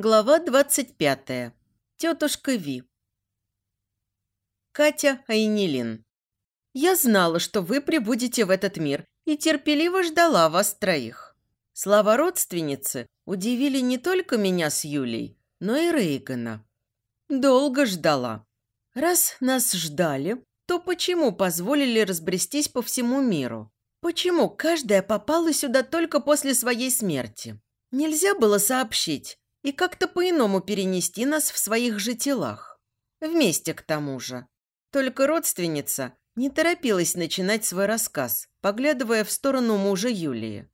Глава двадцать пятая. Тетушка Ви. Катя Айнилин. Я знала, что вы прибудете в этот мир и терпеливо ждала вас троих. Слова родственницы удивили не только меня с Юлей, но и Рейгана. Долго ждала. Раз нас ждали, то почему позволили разбрестись по всему миру? Почему каждая попала сюда только после своей смерти? Нельзя было сообщить, и как-то по-иному перенести нас в своих же телах. Вместе к тому же. Только родственница не торопилась начинать свой рассказ, поглядывая в сторону мужа Юлии.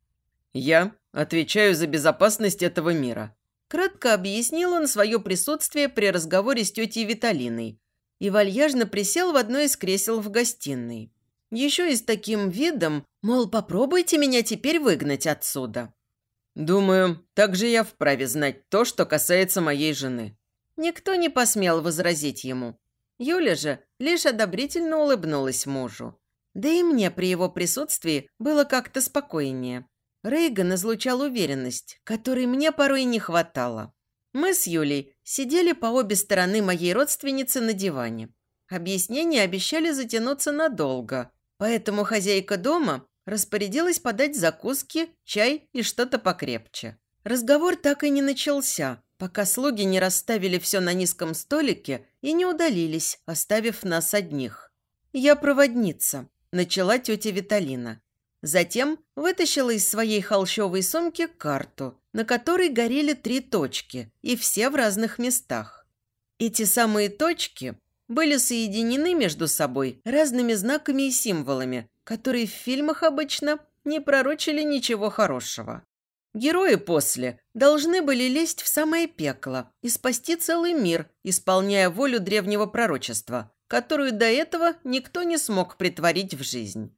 «Я отвечаю за безопасность этого мира», – кратко объяснил он свое присутствие при разговоре с тетей Виталиной и вальяжно присел в одно из кресел в гостиной. Еще и с таким видом, мол, попробуйте меня теперь выгнать отсюда. «Думаю, также я вправе знать то, что касается моей жены». Никто не посмел возразить ему. Юля же лишь одобрительно улыбнулась мужу. Да и мне при его присутствии было как-то спокойнее. Рейган излучал уверенность, которой мне порой не хватало. Мы с Юлей сидели по обе стороны моей родственницы на диване. Объяснения обещали затянуться надолго, поэтому хозяйка дома распорядилась подать закуски, чай и что-то покрепче. Разговор так и не начался, пока слуги не расставили все на низком столике и не удалились, оставив нас одних. «Я проводница», – начала тетя Виталина. Затем вытащила из своей холщовой сумки карту, на которой горели три точки, и все в разных местах. Эти самые точки были соединены между собой разными знаками и символами, которые в фильмах обычно не пророчили ничего хорошего. Герои после должны были лезть в самое пекло и спасти целый мир, исполняя волю древнего пророчества, которую до этого никто не смог притворить в жизнь.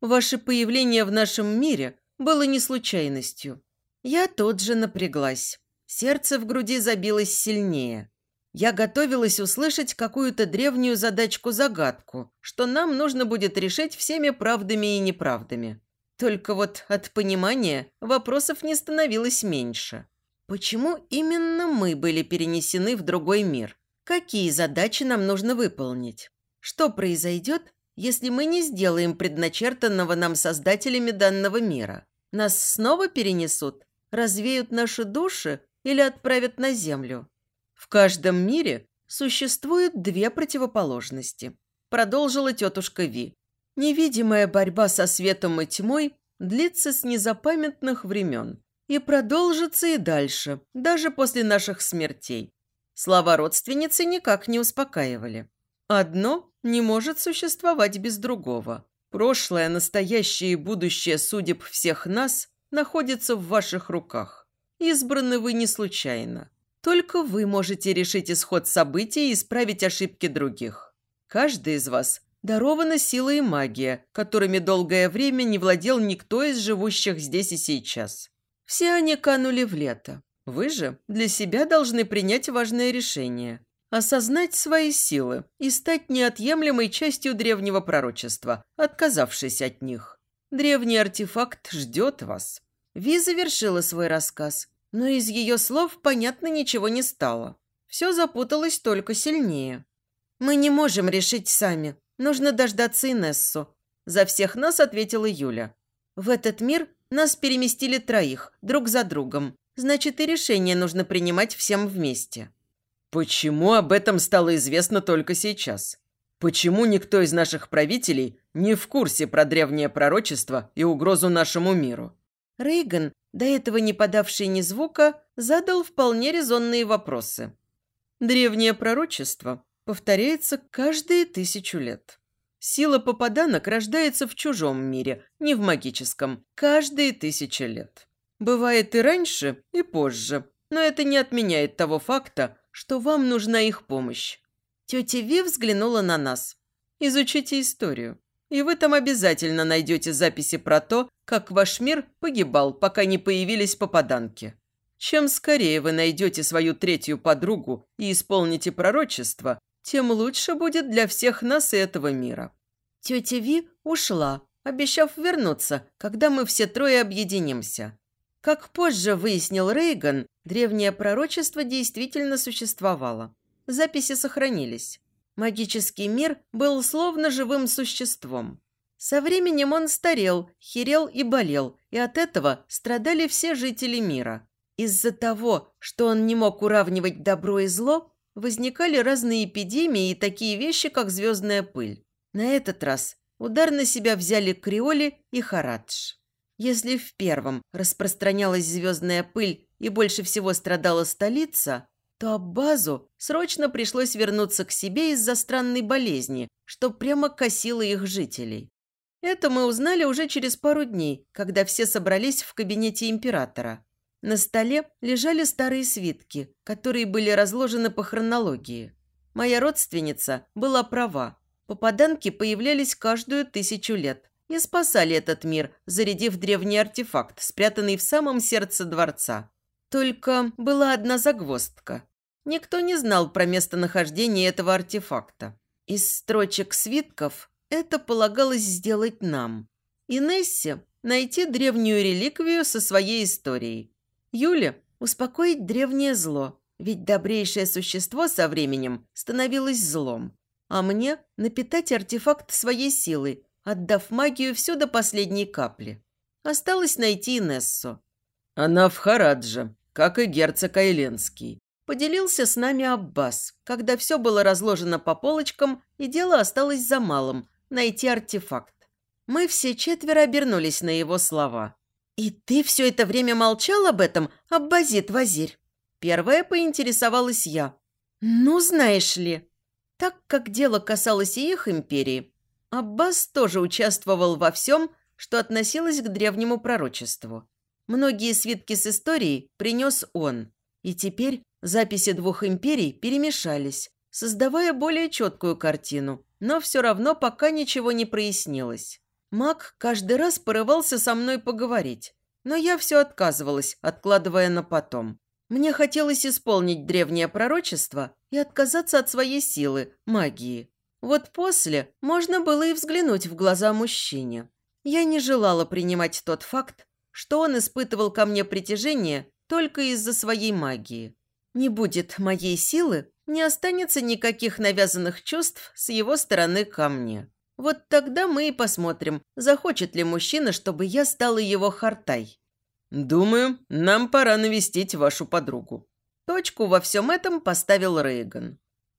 Ваше появление в нашем мире было не случайностью. Я тут же напряглась. Сердце в груди забилось сильнее. Я готовилась услышать какую-то древнюю задачку-загадку, что нам нужно будет решить всеми правдами и неправдами. Только вот от понимания вопросов не становилось меньше. Почему именно мы были перенесены в другой мир? Какие задачи нам нужно выполнить? Что произойдет, если мы не сделаем предначертанного нам создателями данного мира? Нас снова перенесут? Развеют наши души или отправят на землю? В каждом мире существуют две противоположности, продолжила тетушка Ви. Невидимая борьба со светом и тьмой длится с незапамятных времен и продолжится и дальше, даже после наших смертей. Слова родственницы никак не успокаивали. Одно не может существовать без другого. Прошлое, настоящее и будущее судеб всех нас находится в ваших руках. Избраны вы не случайно. Только вы можете решить исход событий и исправить ошибки других. Каждый из вас дарована сила и магия, которыми долгое время не владел никто из живущих здесь и сейчас. Все они канули в лето. Вы же для себя должны принять важное решение – осознать свои силы и стать неотъемлемой частью древнего пророчества, отказавшись от них. Древний артефакт ждет вас. Ви завершила свой рассказ, но из ее слов понятно ничего не стало. Все запуталось только сильнее. «Мы не можем решить сами. Нужно дождаться Инессу», – за всех нас ответила Юля. «В этот мир нас переместили троих, друг за другом. Значит, и решение нужно принимать всем вместе». «Почему об этом стало известно только сейчас? Почему никто из наших правителей не в курсе про древнее пророчество и угрозу нашему миру?» Рейган до этого не подавший ни звука, задал вполне резонные вопросы. Древнее пророчество повторяется каждые тысячу лет. Сила попаданок рождается в чужом мире, не в магическом, каждые тысячи лет. Бывает и раньше, и позже, но это не отменяет того факта, что вам нужна их помощь. Тетя Ви взглянула на нас. Изучите историю. И вы там обязательно найдете записи про то, как ваш мир погибал, пока не появились попаданки. Чем скорее вы найдете свою третью подругу и исполните пророчество, тем лучше будет для всех нас и этого мира». Тетя Ви ушла, обещав вернуться, когда мы все трое объединимся. Как позже выяснил Рейган, древнее пророчество действительно существовало. Записи сохранились. Магический мир был словно живым существом. Со временем он старел, херел и болел, и от этого страдали все жители мира. Из-за того, что он не мог уравнивать добро и зло, возникали разные эпидемии и такие вещи, как звездная пыль. На этот раз удар на себя взяли Криоли и Харадж. Если в первом распространялась звездная пыль и больше всего страдала столица, то Аббазу срочно пришлось вернуться к себе из-за странной болезни, что прямо косило их жителей. Это мы узнали уже через пару дней, когда все собрались в кабинете императора. На столе лежали старые свитки, которые были разложены по хронологии. Моя родственница была права. Попаданки появлялись каждую тысячу лет и спасали этот мир, зарядив древний артефакт, спрятанный в самом сердце дворца. Только была одна загвоздка. Никто не знал про местонахождение этого артефакта. Из строчек свитков это полагалось сделать нам. Инессе найти древнюю реликвию со своей историей. Юле успокоить древнее зло, ведь добрейшее существо со временем становилось злом. А мне напитать артефакт своей силой, отдав магию все до последней капли. Осталось найти Инессу. Она в Харадже, как и герцог Айленский. Поделился с нами Аббас, когда все было разложено по полочкам и дело осталось за малым – найти артефакт. Мы все четверо обернулись на его слова. «И ты все это время молчал об этом, Аббазит-вазирь?» Первая поинтересовалась я. «Ну, знаешь ли...» Так как дело касалось и их империи, Аббас тоже участвовал во всем, что относилось к древнему пророчеству. Многие свитки с историей принес он, и теперь записи двух империй перемешались, создавая более четкую картину, но все равно пока ничего не прояснилось. Маг каждый раз порывался со мной поговорить, но я все отказывалась, откладывая на потом. Мне хотелось исполнить древнее пророчество и отказаться от своей силы, магии. Вот после можно было и взглянуть в глаза мужчине. Я не желала принимать тот факт, что он испытывал ко мне притяжение только из-за своей магии. Не будет моей силы, не останется никаких навязанных чувств с его стороны ко мне. Вот тогда мы и посмотрим, захочет ли мужчина, чтобы я стала его хартай. «Думаю, нам пора навестить вашу подругу». Точку во всем этом поставил Рейган.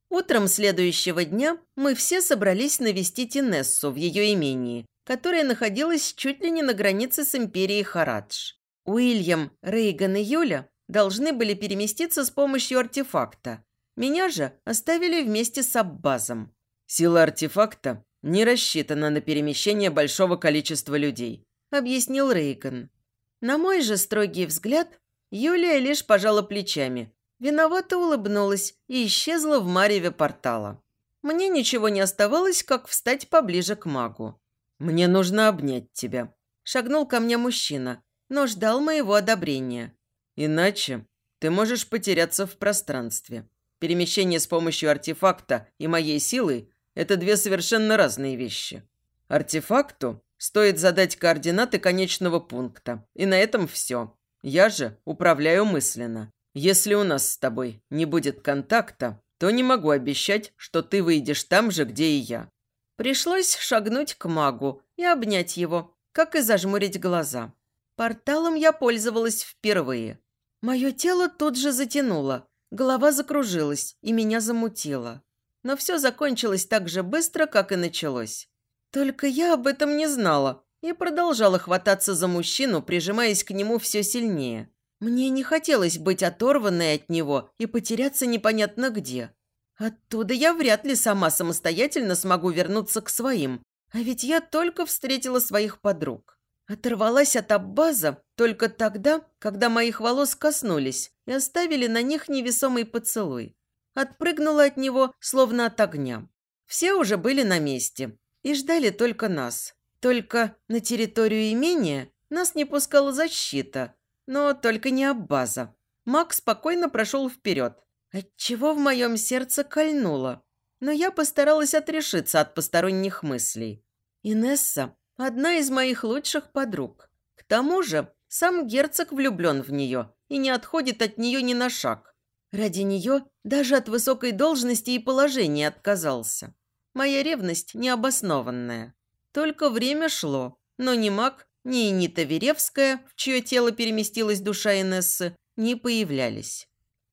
Утром следующего дня мы все собрались навестить Инессу в ее имении, которое находилось чуть ли не на границе с империей Харадж. Уильям, Рейган и Юля должны были переместиться с помощью артефакта, меня же оставили вместе с Аббазом. Сила артефакта не рассчитана на перемещение большого количества людей, объяснил Рейган. На мой же строгий взгляд, Юлия лишь пожала плечами, виновато улыбнулась и исчезла в мареве портала. Мне ничего не оставалось, как встать поближе к магу. «Мне нужно обнять тебя», – шагнул ко мне мужчина, но ждал моего одобрения. «Иначе ты можешь потеряться в пространстве. Перемещение с помощью артефакта и моей силы – это две совершенно разные вещи. Артефакту стоит задать координаты конечного пункта, и на этом все. Я же управляю мысленно. Если у нас с тобой не будет контакта, то не могу обещать, что ты выйдешь там же, где и я. Пришлось шагнуть к магу и обнять его, как и зажмурить глаза. Порталом я пользовалась впервые. Мое тело тут же затянуло, Голова закружилась и меня замутило. Но все закончилось так же быстро, как и началось. Только я об этом не знала и продолжала хвататься за мужчину, прижимаясь к нему все сильнее. Мне не хотелось быть оторванной от него и потеряться непонятно где. Оттуда я вряд ли сама самостоятельно смогу вернуться к своим, а ведь я только встретила своих подруг. Оторвалась от Аббаза только тогда, когда моих волос коснулись и оставили на них невесомый поцелуй. Отпрыгнула от него, словно от огня. Все уже были на месте и ждали только нас. Только на территорию имения нас не пускала защита, но только не Аббаза. Маг спокойно прошел вперед, отчего в моем сердце кольнуло. Но я постаралась отрешиться от посторонних мыслей. Инесса Одна из моих лучших подруг. К тому же, Сам герцог влюблен в нее и не отходит от нее ни на шаг. Ради нее даже от высокой должности и положения отказался. Моя ревность необоснованная. Только время шло, но ни маг, ни Энита Веревская, в чье тело переместилась душа Инессы, не появлялись.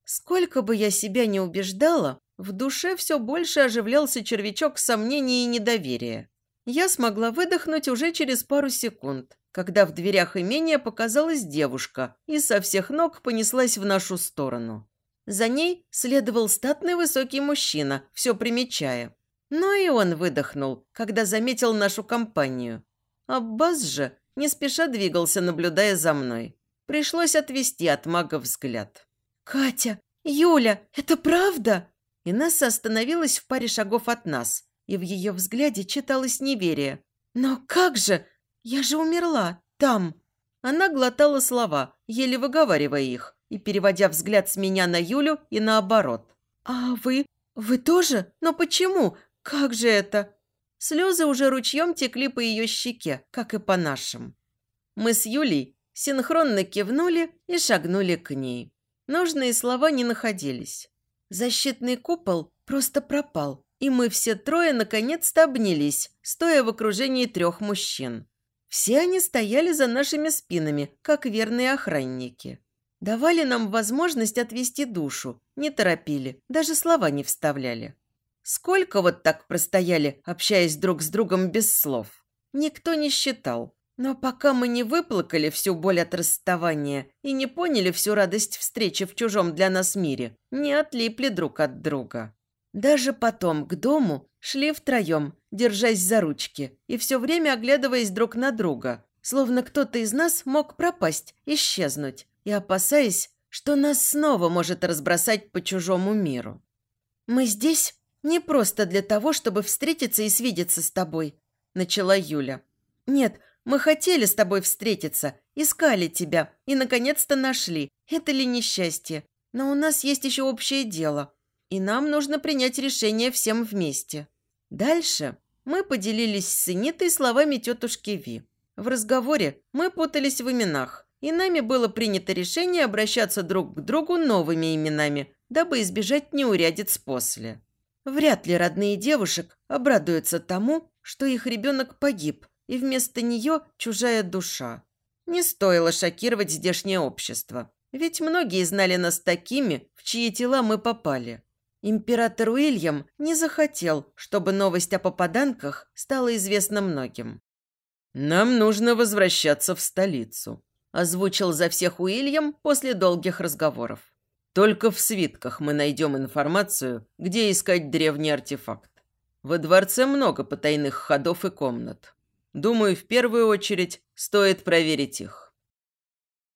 Сколько бы я себя не убеждала, в душе все больше оживлялся червячок сомнений и недоверия. Я смогла выдохнуть уже через пару секунд, когда в дверях имения показалась девушка и со всех ног понеслась в нашу сторону. За ней следовал статный высокий мужчина, все примечая. Но и он выдохнул, когда заметил нашу компанию. Аббас же не спеша двигался, наблюдая за мной. Пришлось отвести от мага взгляд. «Катя! Юля! Это правда?» Инесса остановилась в паре шагов от нас, и в ее взгляде читалось неверие. «Но как же? Я же умерла. Там!» Она глотала слова, еле выговаривая их, и переводя взгляд с меня на Юлю и наоборот. «А вы? Вы тоже? Но почему? Как же это?» Слезы уже ручьем текли по ее щеке, как и по нашим. Мы с Юлей синхронно кивнули и шагнули к ней. Нужные слова не находились. Защитный купол просто пропал, и мы все трое наконец-то обнялись, стоя в окружении трех мужчин. Все они стояли за нашими спинами, как верные охранники. Давали нам возможность отвести душу, не торопили, даже слова не вставляли. Сколько вот так простояли, общаясь друг с другом без слов? Никто не считал. Но пока мы не выплакали всю боль от расставания и не поняли всю радость встречи в чужом для нас мире, не отлипли друг от друга. Даже потом к дому шли втроем, держась за ручки и все время оглядываясь друг на друга, словно кто-то из нас мог пропасть, исчезнуть, и опасаясь, что нас снова может разбросать по чужому миру. «Мы здесь не просто для того, чтобы встретиться и свидеться с тобой», – начала Юля. «Нет, мы хотели с тобой встретиться, искали тебя и, наконец-то, нашли. Это ли несчастье? Но у нас есть еще общее дело, и нам нужно принять решение всем вместе». Дальше мы поделились с Энитой словами тетушки Ви. В разговоре мы путались в именах, и нами было принято решение обращаться друг к другу новыми именами, дабы избежать неурядиц после. Вряд ли родные девушек обрадуются тому, что их ребенок погиб, и вместо нее чужая душа. Не стоило шокировать здешнее общество, ведь многие знали нас такими, в чьи тела мы попали. Император Уильям не захотел, чтобы новость о попаданках стала известна многим. «Нам нужно возвращаться в столицу», – озвучил за всех Уильям после долгих разговоров. «Только в свитках мы найдем информацию, где искать древний артефакт. Во дворце много потайных ходов и комнат. Думаю, в первую очередь стоит проверить их.